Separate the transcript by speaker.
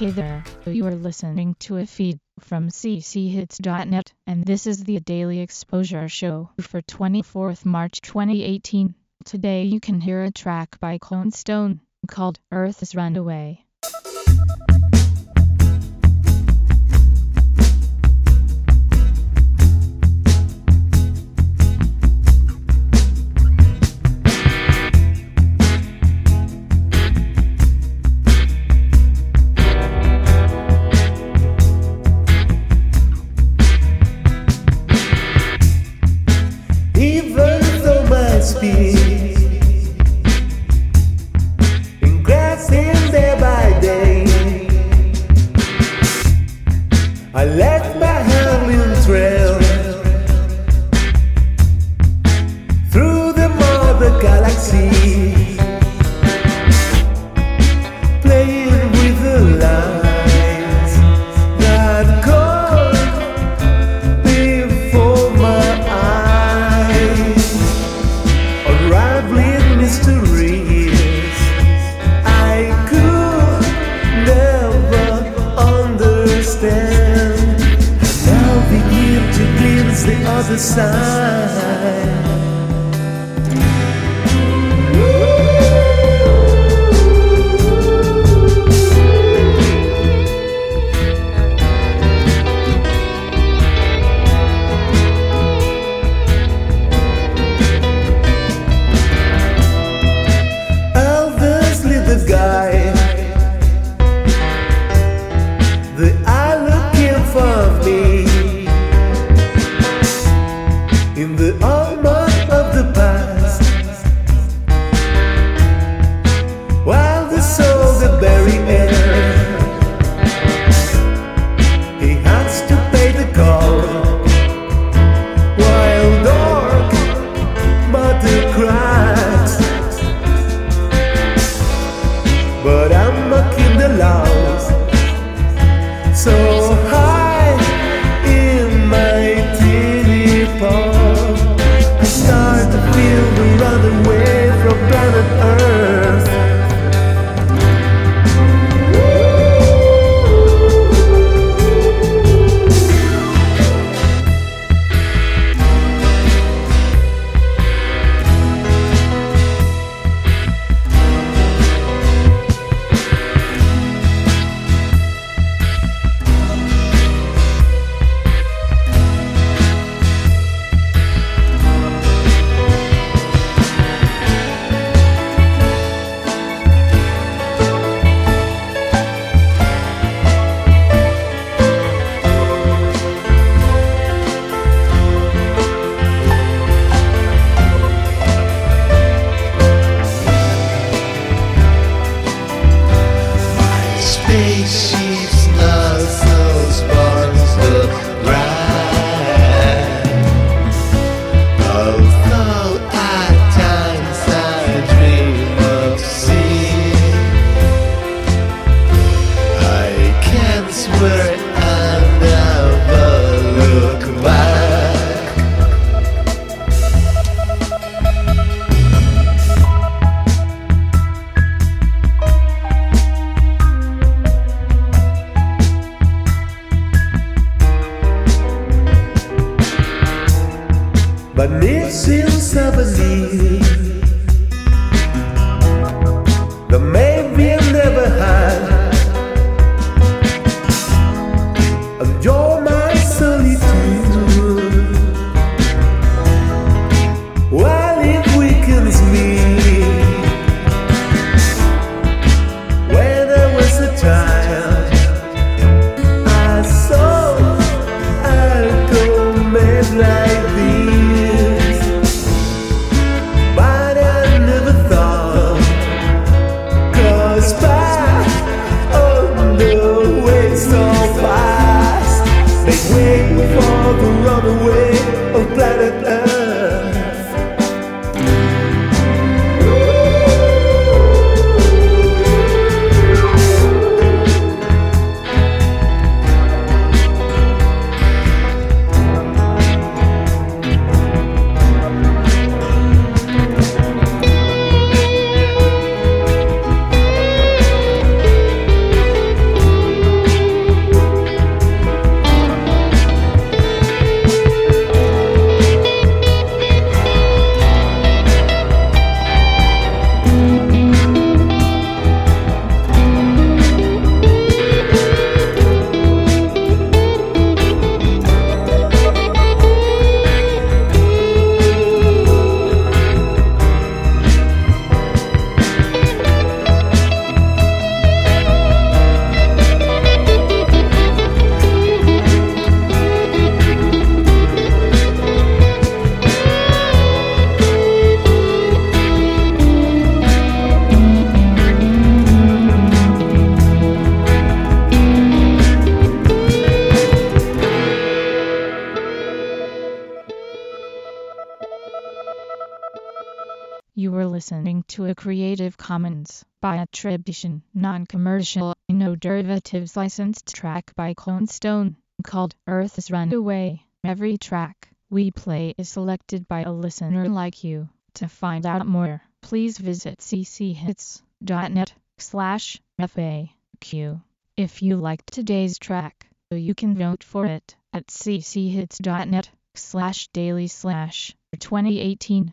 Speaker 1: Hey there, you are listening to a feed from cchits.net, and this is the Daily Exposure Show for 24th March 2018. Today you can hear a track by Clone Stone called Earth's Runaway.
Speaker 2: Other side.
Speaker 3: But missing somebody. To a Creative Commons by attribution, non-commercial, no derivatives licensed track by Clone Stone called Earth's Runaway. Every track we play is selected by a listener like you. To find out more, please visit cchits.net slash FAQ. If you liked today's track, you can vote for it at cchits.net slash daily slash 2018